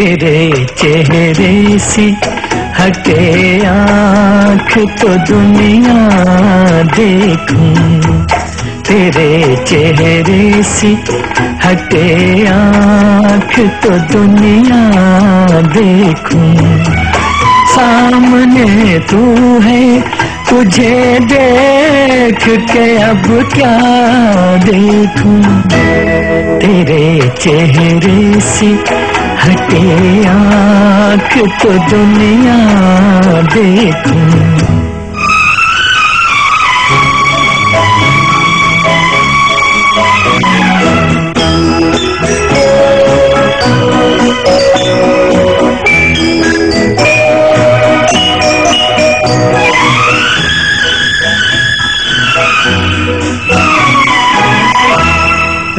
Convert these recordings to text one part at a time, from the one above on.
चेहरे से हटे आँख तो दुनिया देखूँ। तेरे चेहरे से हटे आँख तो दुनिया देखूँ। सामने तू है, तुझे देख के अब क्या देखूँ? तेरे चेहरे से हटे आँख तो दुनिया देखूँ।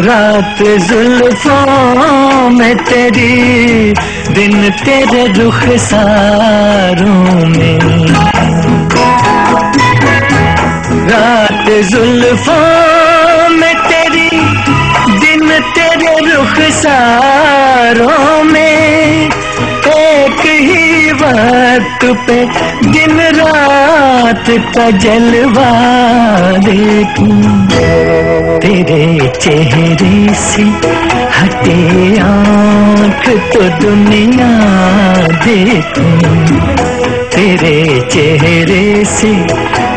रात जुल्फों में तेरी, दिन तेरे रुख सारों में। रात जुल्फों में तेरी, दिन तेरे रुख सारों में। एक ही वक्त पे दिन रात का जलवा देखूँ। तेरे चेहरे से हटे आँख तो दुनिया देखूँ। तेरे चेहरे से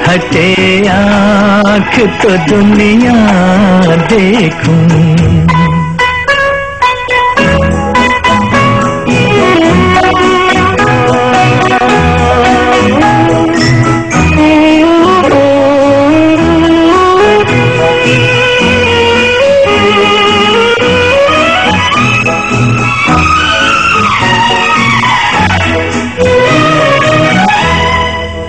हटे आँख तो दुनिया देखूँ।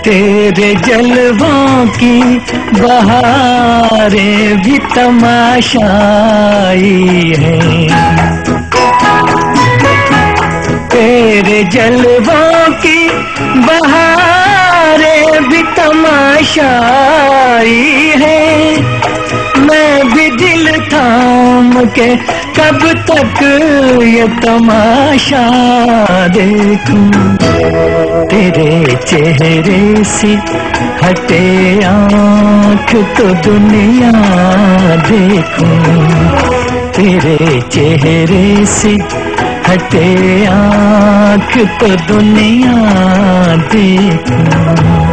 तेरे जलवों की बहारें भी तमाशाई है। तेरे जलवों की बहारें भी तमाशाई है। मैं भी दिल थाम के कब तक ये तमाशा देखूँ? तेरे चेहरे से हटे आँख तो दुनिया देखूँ। तेरे चेहरे से हटे आँख तो दुनिया देखूँ।